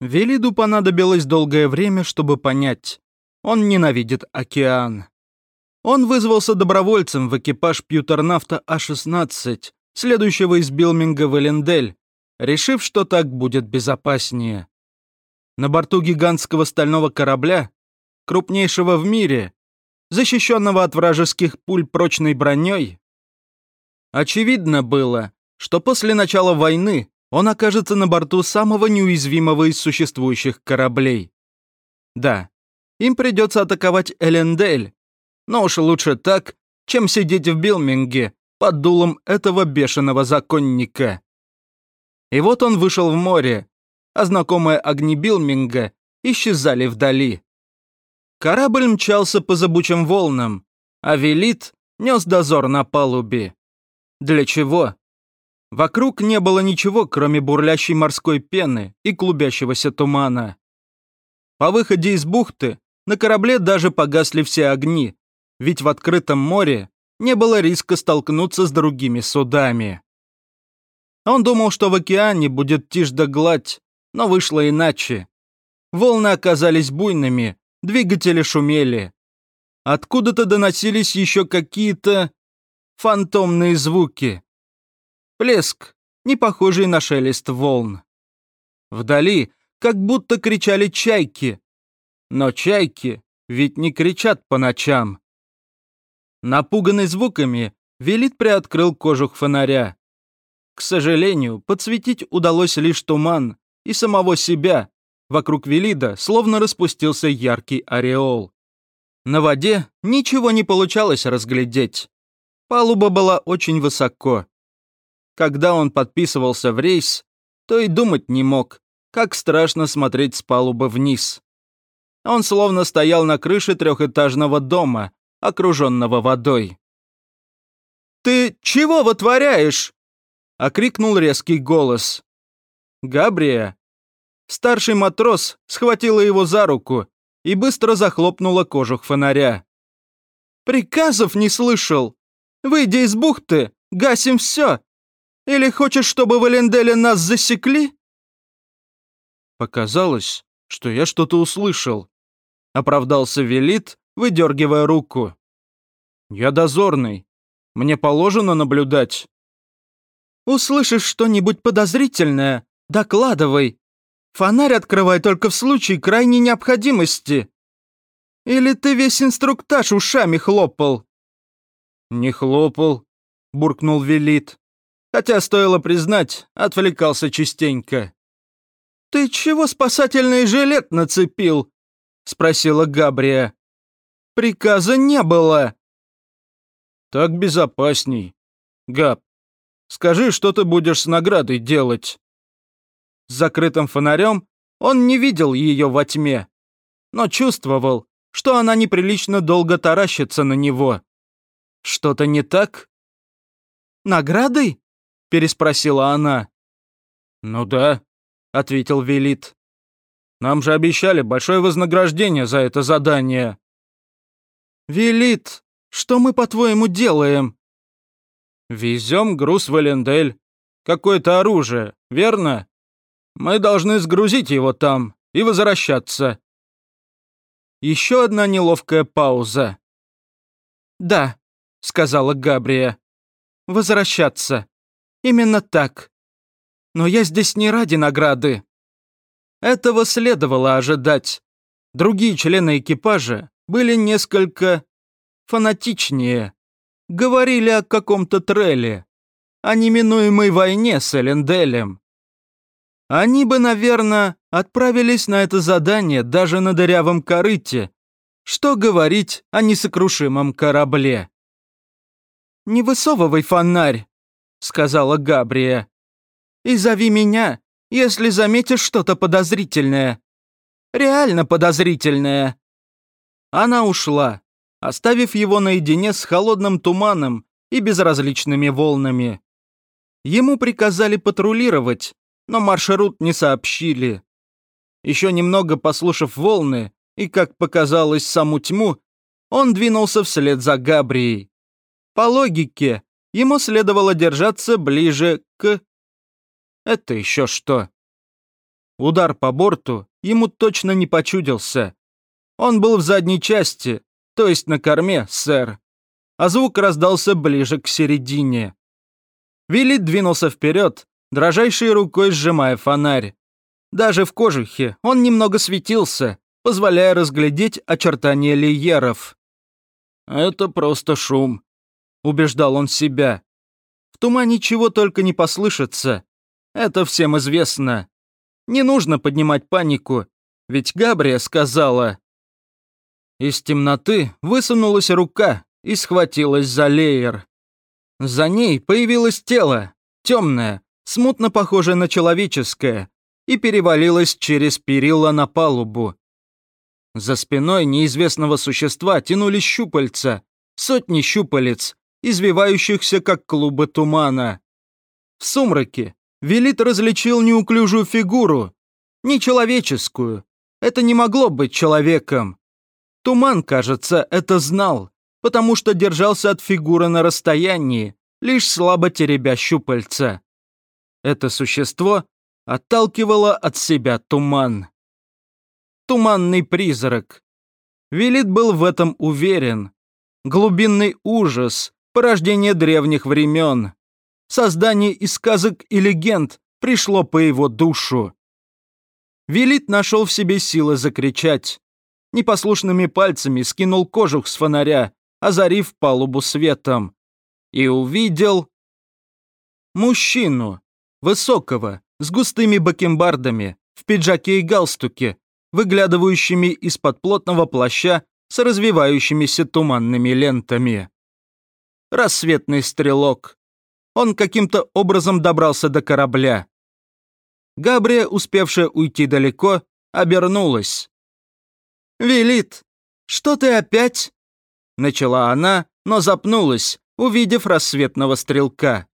Велиду понадобилось долгое время, чтобы понять. Он ненавидит океан. Он вызвался добровольцем в экипаж Пьютернафта А-16, следующего из Билминга в Элендель, решив, что так будет безопаснее. На борту гигантского стального корабля, крупнейшего в мире, защищенного от вражеских пуль прочной броней, очевидно было, что после начала войны он окажется на борту самого неуязвимого из существующих кораблей. Да, им придется атаковать Элендель, но уж лучше так, чем сидеть в Билминге под дулом этого бешеного законника. И вот он вышел в море, а знакомые огни Билминга исчезали вдали. Корабль мчался по зыбучим волнам, а Велит нес дозор на палубе. Для чего? Вокруг не было ничего, кроме бурлящей морской пены и клубящегося тумана. По выходе из бухты на корабле даже погасли все огни, ведь в открытом море не было риска столкнуться с другими судами. Он думал, что в океане будет тишь да гладь, но вышло иначе. Волны оказались буйными, двигатели шумели. Откуда-то доносились еще какие-то фантомные звуки. Плеск, не похожий на шелест волн. Вдали как будто кричали чайки. Но чайки ведь не кричат по ночам. Напуганный звуками, Велит приоткрыл кожух фонаря. К сожалению, подсветить удалось лишь туман и самого себя. Вокруг Велида словно распустился яркий ореол. На воде ничего не получалось разглядеть. Палуба была очень высоко. Когда он подписывался в рейс, то и думать не мог, как страшно смотреть с палубы вниз. Он словно стоял на крыше трехэтажного дома, окруженного водой. «Ты чего вытворяешь?» — окрикнул резкий голос. Габрия. Старший матрос схватила его за руку и быстро захлопнула кожух фонаря. «Приказов не слышал! Выйди из бухты, гасим все! Или хочешь, чтобы в Эленделе нас засекли?» Показалось, что я что-то услышал. Оправдался Велит, выдергивая руку. «Я дозорный. Мне положено наблюдать». «Услышишь что-нибудь подозрительное, докладывай. Фонарь открывай только в случае крайней необходимости. Или ты весь инструктаж ушами хлопал?» «Не хлопал», — буркнул Велит. Хотя, стоило признать, отвлекался частенько. «Ты чего спасательный жилет нацепил?» — спросила Габрия. «Приказа не было». «Так безопасней. Габ, скажи, что ты будешь с наградой делать?» С закрытым фонарем он не видел ее во тьме, но чувствовал, что она неприлично долго таращится на него. Что-то не так? «Наградой?» — переспросила она. «Ну да», — ответил Велит. «Нам же обещали большое вознаграждение за это задание». «Велит, что мы, по-твоему, делаем?» «Везем груз в Элендель. Какое-то оружие, верно? Мы должны сгрузить его там и возвращаться». Еще одна неловкая пауза. «Да», — сказала Габрия. «Возвращаться. Именно так. Но я здесь не ради награды». Этого следовало ожидать. Другие члены экипажа были несколько фанатичнее. Говорили о каком-то треле, о неминуемой войне с Эленделем. Они бы, наверное, отправились на это задание даже на дырявом корыте. Что говорить о несокрушимом корабле? «Не высовывай фонарь», — сказала Габрия. «И зови меня, если заметишь что-то подозрительное. Реально подозрительное». Она ушла, оставив его наедине с холодным туманом и безразличными волнами. Ему приказали патрулировать, но маршрут не сообщили. Еще немного послушав волны и, как показалось, саму тьму, он двинулся вслед за Габрией. По логике, ему следовало держаться ближе к... Это еще что? Удар по борту ему точно не почудился. Он был в задней части, то есть на корме, сэр. А звук раздался ближе к середине. Вилит двинулся вперед, дрожайшей рукой сжимая фонарь. Даже в кожухе он немного светился, позволяя разглядеть очертания лиеров. «Это просто шум», — убеждал он себя. «В тумане чего только не послышится. Это всем известно. Не нужно поднимать панику, ведь Габрия сказала...» Из темноты высунулась рука и схватилась за леер. За ней появилось тело, темное, смутно похожее на человеческое, и перевалилось через перила на палубу. За спиной неизвестного существа тянулись щупальца, сотни щупалец, извивающихся, как клубы тумана. В сумраке Велит различил неуклюжую фигуру, нечеловеческую. Это не могло быть человеком. Туман, кажется, это знал, потому что держался от фигуры на расстоянии, лишь слабо теребя щупальца. Это существо отталкивало от себя туман туманный призрак. Велит был в этом уверен. Глубинный ужас, порождение древних времен. Создание из сказок и легенд пришло по его душу. Велит нашел в себе силы закричать. Непослушными пальцами скинул кожух с фонаря, озарив палубу светом. И увидел... Мужчину, высокого, с густыми бакенбардами, в пиджаке и галстуке, выглядывающими из-под плотного плаща с развивающимися туманными лентами. Рассветный стрелок. Он каким-то образом добрался до корабля. Габрия, успевшая уйти далеко, обернулась. «Велит, что ты опять?» Начала она, но запнулась, увидев рассветного стрелка.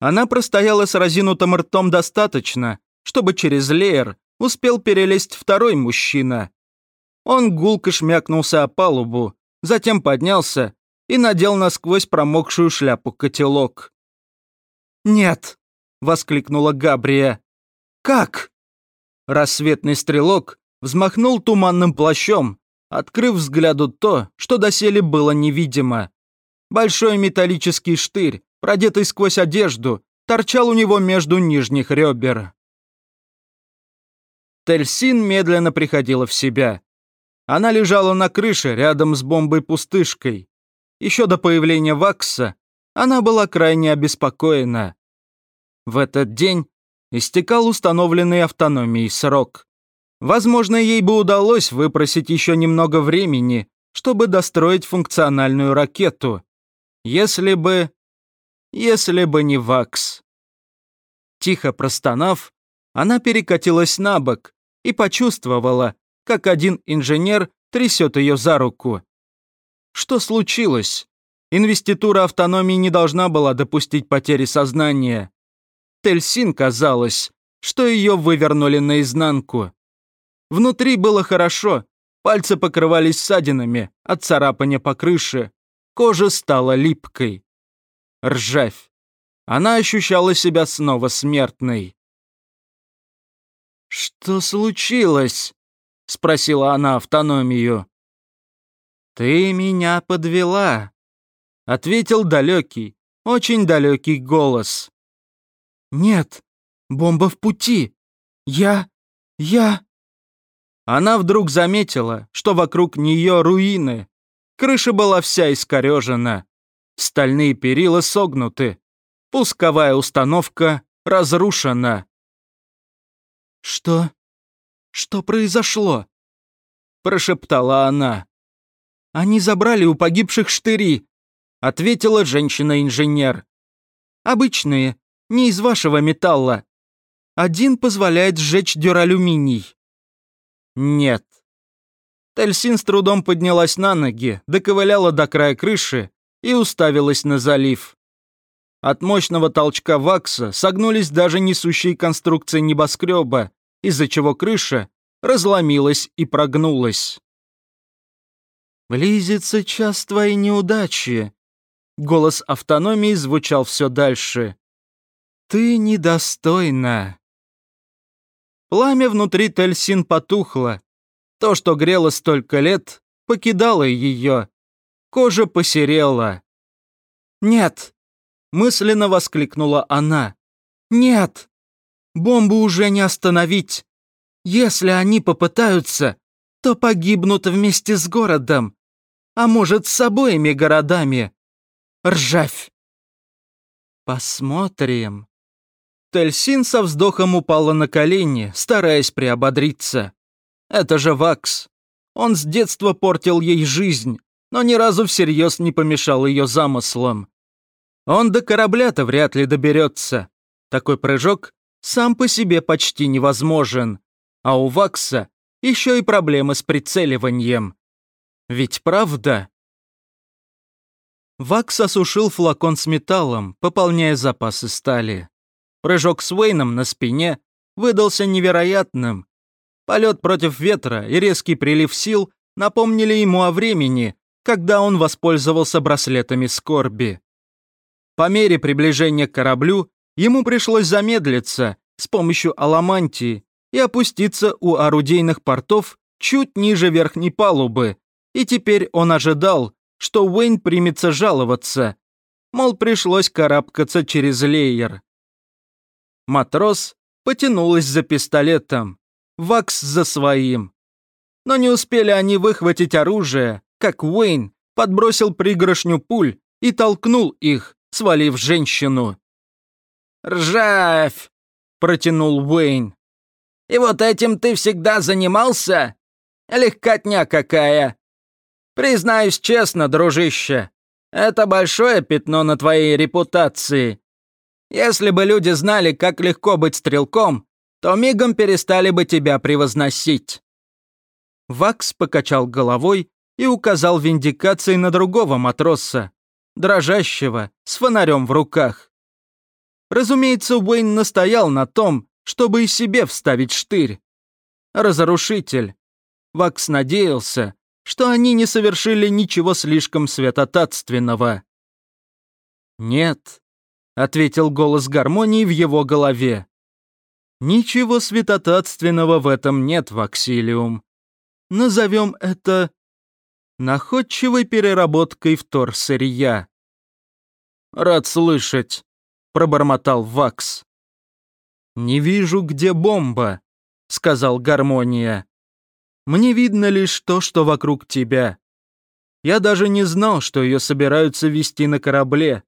Она простояла с разинутым ртом достаточно, чтобы через леер успел перелезть второй мужчина. Он гулко шмякнулся о палубу, затем поднялся и надел насквозь промокшую шляпу-котелок. «Нет!» — воскликнула Габрия. «Как?» Рассветный стрелок взмахнул туманным плащом, открыв взгляду то, что доселе было невидимо. Большой металлический штырь, продетый сквозь одежду, торчал у него между нижних ребер. Тельсин медленно приходила в себя. Она лежала на крыше рядом с бомбой-пустышкой. Еще до появления Вакса она была крайне обеспокоена. В этот день истекал установленный автономией срок. Возможно, ей бы удалось выпросить еще немного времени, чтобы достроить функциональную ракету. Если бы... Если бы не Вакс. Тихо простонав, она перекатилась на бок и почувствовала, как один инженер трясет ее за руку. Что случилось? Инвеститура автономии не должна была допустить потери сознания. Тельсин казалось, что ее вывернули наизнанку. Внутри было хорошо, пальцы покрывались ссадинами от царапания по крыше, кожа стала липкой. Ржавь. Она ощущала себя снова смертной. «Что случилось?» — спросила она автономию. «Ты меня подвела», — ответил далекий, очень далекий голос. «Нет, бомба в пути. Я... я...» Она вдруг заметила, что вокруг нее руины. Крыша была вся искорежена. Стальные перила согнуты. Пусковая установка разрушена. «Что? Что произошло?» Прошептала она. «Они забрали у погибших штыри», ответила женщина-инженер. «Обычные, не из вашего металла. Один позволяет сжечь дюралюминий». «Нет». Тельсин с трудом поднялась на ноги, доковыляла до края крыши и уставилась на залив. От мощного толчка вакса согнулись даже несущие конструкции небоскреба, из-за чего крыша разломилась и прогнулась. «Близится час твоей неудачи», — голос автономии звучал все дальше. «Ты недостойна». Пламя внутри Тельсин потухло. То, что грело столько лет, покидало ее. Кожа посерела. «Нет!» — мысленно воскликнула она. «Нет! Бомбу уже не остановить! Если они попытаются, то погибнут вместе с городом, а может, с обоими городами. Ржавь!» «Посмотрим». Тельсин со вздохом упала на колени, стараясь приободриться. «Это же Вакс. Он с детства портил ей жизнь, но ни разу всерьез не помешал ее замыслам. Он до корабля-то вряд ли доберется. Такой прыжок сам по себе почти невозможен. А у Вакса еще и проблемы с прицеливанием. Ведь правда? Вакс осушил флакон с металлом, пополняя запасы стали. Прыжок с Уэйном на спине выдался невероятным. Полет против ветра и резкий прилив сил напомнили ему о времени, когда он воспользовался браслетами скорби. По мере приближения к кораблю ему пришлось замедлиться с помощью аламантии и опуститься у орудийных портов чуть ниже верхней палубы, и теперь он ожидал, что Уэйн примется жаловаться. Мол, пришлось карабкаться через леер. Матрос потянулась за пистолетом, Вакс за своим. Но не успели они выхватить оружие, как Уэйн подбросил пригоршню пуль и толкнул их, свалив женщину. «Ржавь!» — протянул Уэйн. «И вот этим ты всегда занимался? Легкотня какая!» Признаюсь честно, дружище, это большое пятно на твоей репутации. Если бы люди знали, как легко быть стрелком, то мигом перестали бы тебя превозносить». Вакс покачал головой и указал виндикацией на другого матроса, дрожащего, с фонарем в руках. Разумеется, Уэйн настоял на том, чтобы и себе вставить штырь. Разрушитель. Вакс надеялся, что они не совершили ничего слишком святотатственного. «Нет», — ответил голос гармонии в его голове. «Ничего святотатственного в этом нет, Ваксилиум. Назовем это находчивой переработкой вторсырья». «Рад слышать», — пробормотал Вакс. «Не вижу, где бомба», — сказал Гармония. Мне видно лишь то, что вокруг тебя. Я даже не знал, что ее собираются вести на корабле.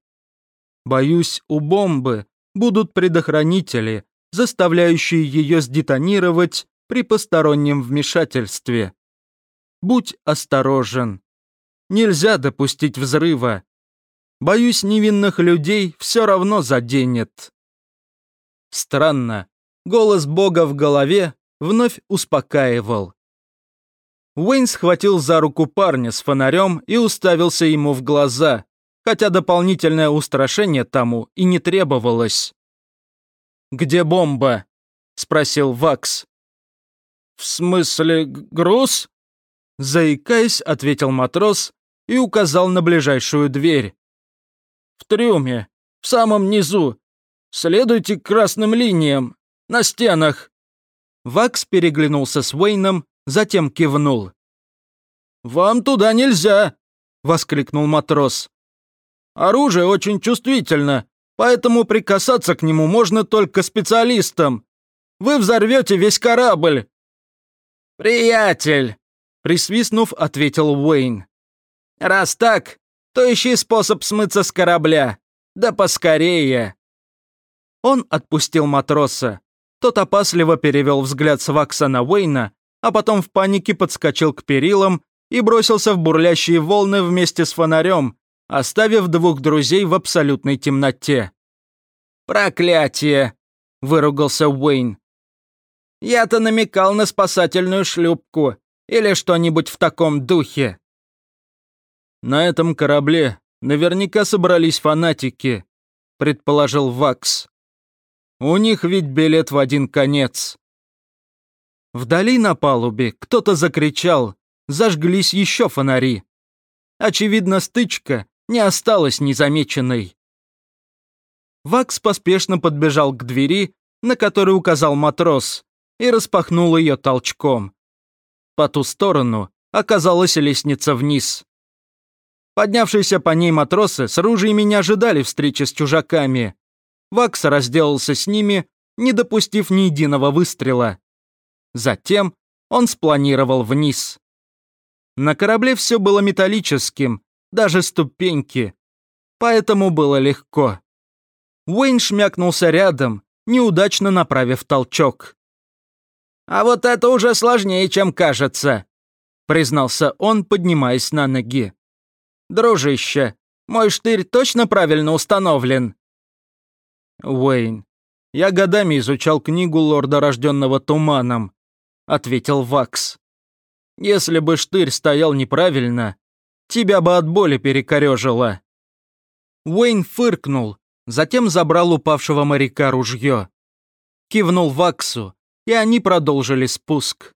Боюсь, у бомбы будут предохранители, заставляющие ее сдетонировать при постороннем вмешательстве. Будь осторожен. Нельзя допустить взрыва. Боюсь, невинных людей все равно заденет. Странно. Голос Бога в голове вновь успокаивал. Уэйн схватил за руку парня с фонарем и уставился ему в глаза, хотя дополнительное устрашение тому и не требовалось. «Где бомба?» — спросил Вакс. «В смысле груз?» Заикаясь, ответил матрос и указал на ближайшую дверь. «В трюме, в самом низу. Следуйте красным линиям, на стенах». Вакс переглянулся с Уэйном затем кивнул. «Вам туда нельзя!» — воскликнул матрос. «Оружие очень чувствительно, поэтому прикасаться к нему можно только специалистам. Вы взорвете весь корабль!» «Приятель!» — присвистнув, ответил Уэйн. «Раз так, то ищи способ смыться с корабля. Да поскорее!» Он отпустил матроса. Тот опасливо перевел взгляд с Вакса на Уэйна, а потом в панике подскочил к перилам и бросился в бурлящие волны вместе с фонарем, оставив двух друзей в абсолютной темноте. «Проклятие!» – выругался Уэйн. «Я-то намекал на спасательную шлюпку или что-нибудь в таком духе». «На этом корабле наверняка собрались фанатики», – предположил Вакс. «У них ведь билет в один конец». Вдали на палубе кто-то закричал, зажглись еще фонари. Очевидно, стычка не осталась незамеченной. Вакс поспешно подбежал к двери, на которую указал матрос, и распахнул ее толчком. По ту сторону оказалась лестница вниз. Поднявшиеся по ней матросы с ружьями не ожидали встречи с чужаками. Вакс разделался с ними, не допустив ни единого выстрела. Затем он спланировал вниз. На корабле все было металлическим, даже ступеньки. Поэтому было легко. Уэйн шмякнулся рядом, неудачно направив толчок. «А вот это уже сложнее, чем кажется», — признался он, поднимаясь на ноги. «Дружище, мой штырь точно правильно установлен?» «Уэйн, я годами изучал книгу лорда, рожденного туманом», — ответил Вакс. «Если бы штырь стоял неправильно, тебя бы от боли перекорежило». Уэйн фыркнул, затем забрал упавшего моряка ружье. Кивнул Ваксу, и они продолжили спуск.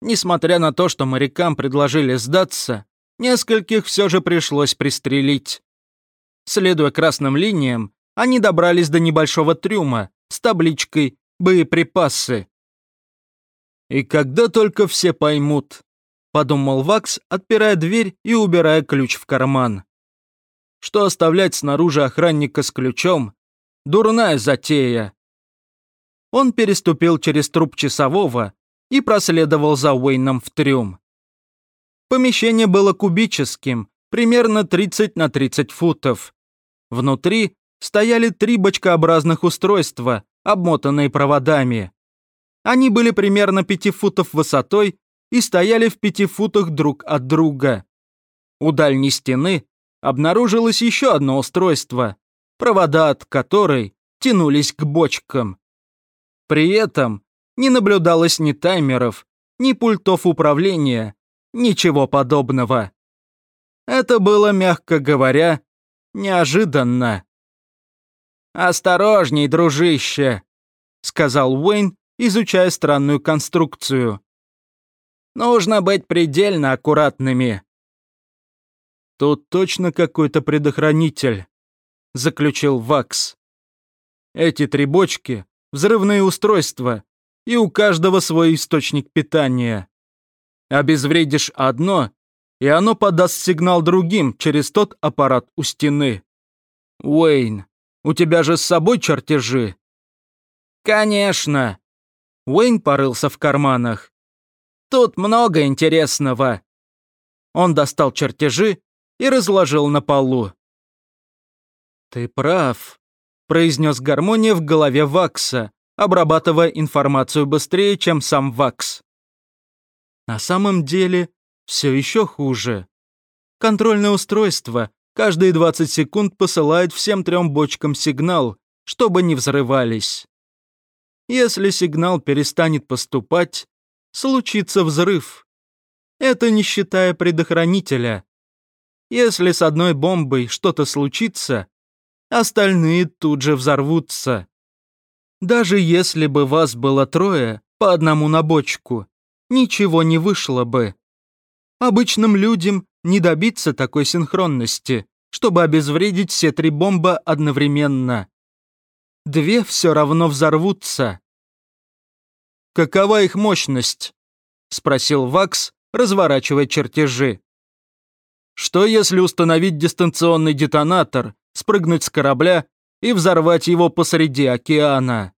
Несмотря на то, что морякам предложили сдаться, нескольких все же пришлось пристрелить. Следуя красным линиям, они добрались до небольшого трюма с табличкой «Боеприпасы». «И когда только все поймут», — подумал Вакс, отпирая дверь и убирая ключ в карман что оставлять снаружи охранника с ключом – дурная затея. Он переступил через труп часового и проследовал за Уэйном в трюм. Помещение было кубическим, примерно 30 на 30 футов. Внутри стояли три бочкообразных устройства, обмотанные проводами. Они были примерно 5 футов высотой и стояли в 5 футах друг от друга. У дальней стены обнаружилось еще одно устройство, провода от которой тянулись к бочкам. При этом не наблюдалось ни таймеров, ни пультов управления, ничего подобного. Это было, мягко говоря, неожиданно. «Осторожней, дружище», — сказал Уэйн, изучая странную конструкцию. «Нужно быть предельно аккуратными. «Тут точно какой-то предохранитель», — заключил Вакс. «Эти три бочки — взрывные устройства, и у каждого свой источник питания. Обезвредишь одно, и оно подаст сигнал другим через тот аппарат у стены. Уэйн, у тебя же с собой чертежи?» «Конечно!» Уэйн порылся в карманах. «Тут много интересного!» Он достал чертежи и разложил на полу. «Ты прав», — произнес гармония в голове Вакса, обрабатывая информацию быстрее, чем сам Вакс. На самом деле, все еще хуже. Контрольное устройство каждые 20 секунд посылает всем трем бочкам сигнал, чтобы не взрывались. Если сигнал перестанет поступать, случится взрыв. Это не считая предохранителя, если с одной бомбой что-то случится, остальные тут же взорвутся. Даже если бы вас было трое, по одному на бочку, ничего не вышло бы. Обычным людям не добиться такой синхронности, чтобы обезвредить все три бомбы одновременно. Две все равно взорвутся. «Какова их мощность?» — спросил Вакс, разворачивая чертежи. Что если установить дистанционный детонатор, спрыгнуть с корабля и взорвать его посреди океана?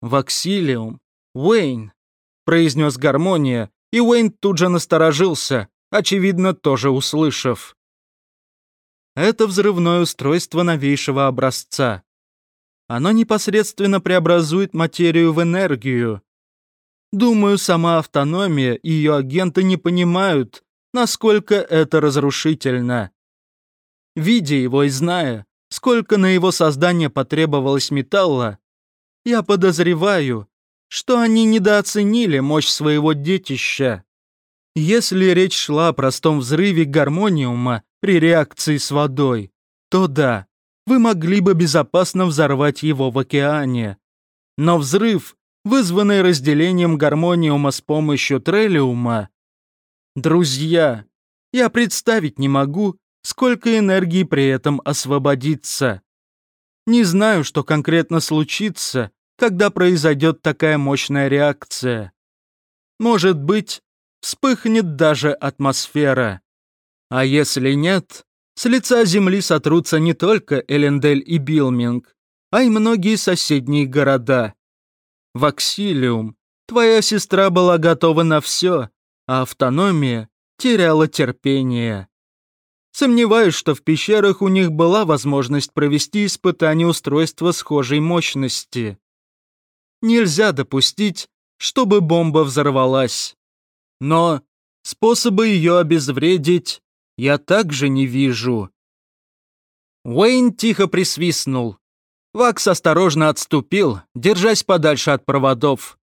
«Ваксилиум, Уэйн», — произнес гармония, и Уэйн тут же насторожился, очевидно, тоже услышав. Это взрывное устройство новейшего образца. Оно непосредственно преобразует материю в энергию. Думаю, сама автономия и ее агенты не понимают, насколько это разрушительно. Видя его и зная, сколько на его создание потребовалось металла, я подозреваю, что они недооценили мощь своего детища. Если речь шла о простом взрыве гармониума при реакции с водой, то да, вы могли бы безопасно взорвать его в океане. Но взрыв, вызванный разделением гармониума с помощью трелиума, Друзья, я представить не могу, сколько энергии при этом освободится. Не знаю, что конкретно случится, когда произойдет такая мощная реакция. Может быть, вспыхнет даже атмосфера. А если нет, с лица земли сотрутся не только Элендель и Билминг, а и многие соседние города. Ваксилиум, твоя сестра была готова на все, а автономия теряла терпение. Сомневаюсь, что в пещерах у них была возможность провести испытание устройства схожей мощности. Нельзя допустить, чтобы бомба взорвалась. Но способы ее обезвредить я также не вижу. Уэйн тихо присвистнул. Вакс осторожно отступил, держась подальше от проводов.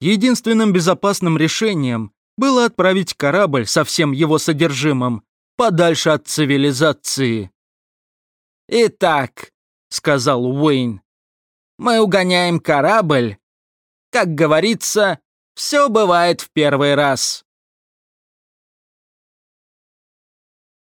Единственным безопасным решением было отправить корабль со всем его содержимым подальше от цивилизации. «Итак», — сказал Уэйн, — «мы угоняем корабль. Как говорится, все бывает в первый раз».